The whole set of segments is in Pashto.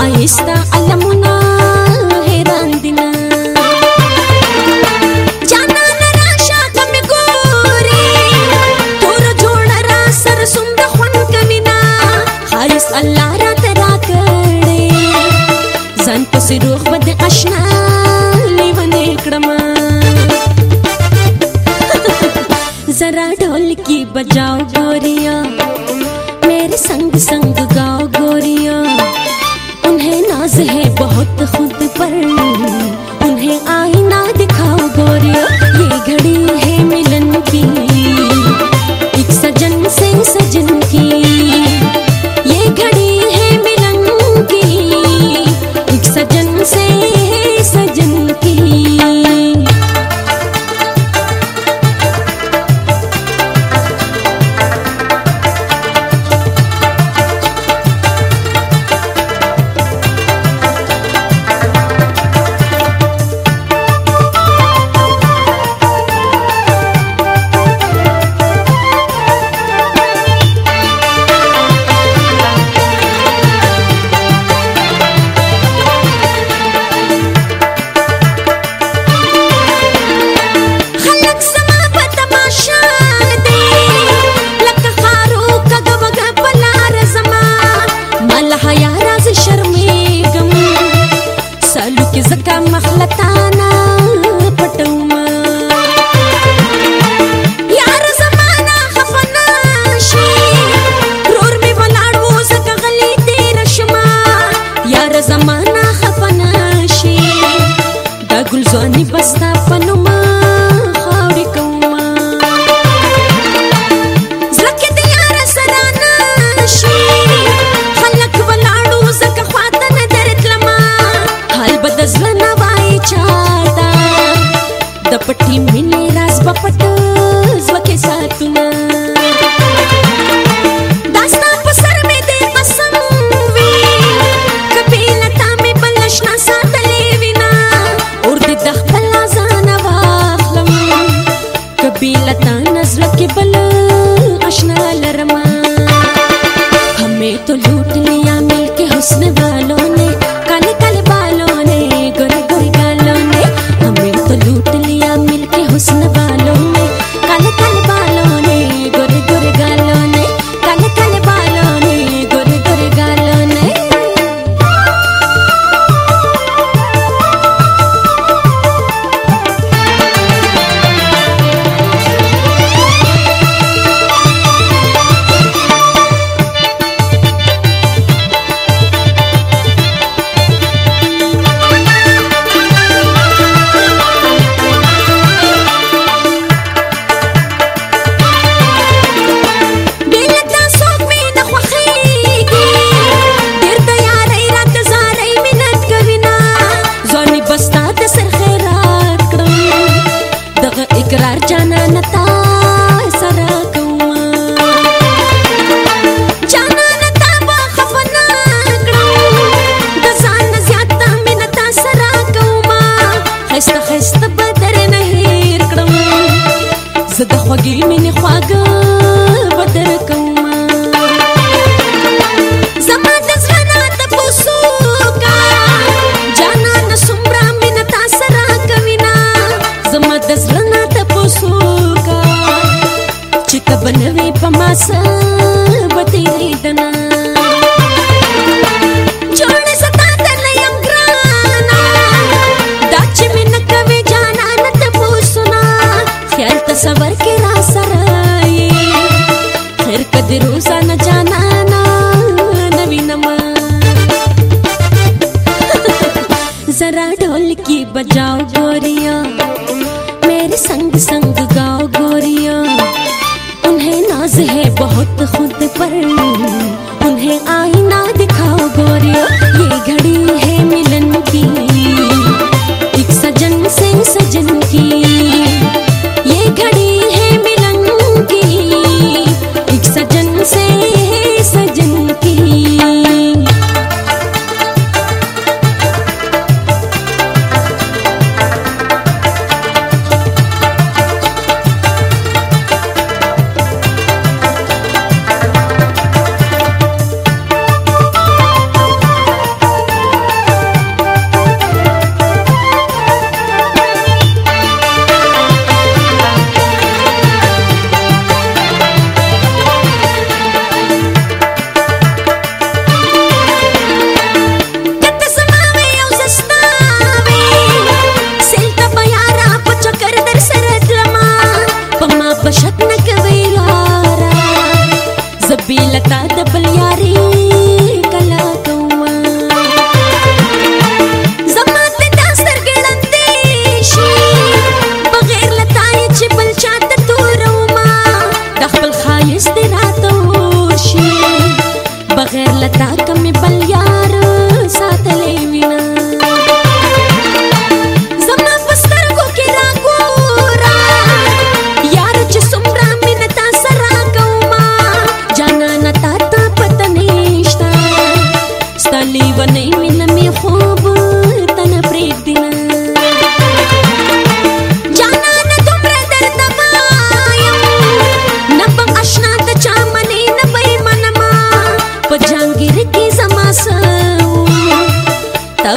愛した زمانہ خپنا شي دا ګل ځواني بستا پنومه پټي लता के बल अशना लरमा हमें तो लूट लिया मिलके हुस्न वालों بنوي په ما سره تیرې دنا جوړ ستا ته نه يم ګرانا دا چې مې نه کوي جانا نه ته پوسنا خیال ته سوال सरा ढोल की बजाओ गोरिया मेरे संग संग गाओ गोरिया उन्हें नाज है बहुत खुद पर उन्हें आई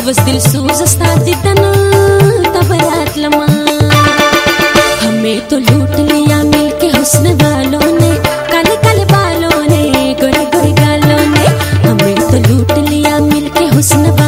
Tavastil Suza stati tana tabarat lama हमें तो लूट लिया मिलके हुस्न वालों ने काले काले बालों ने गोरे गोरे गालों ने हमें तो लूट लिया मिलके हुस्न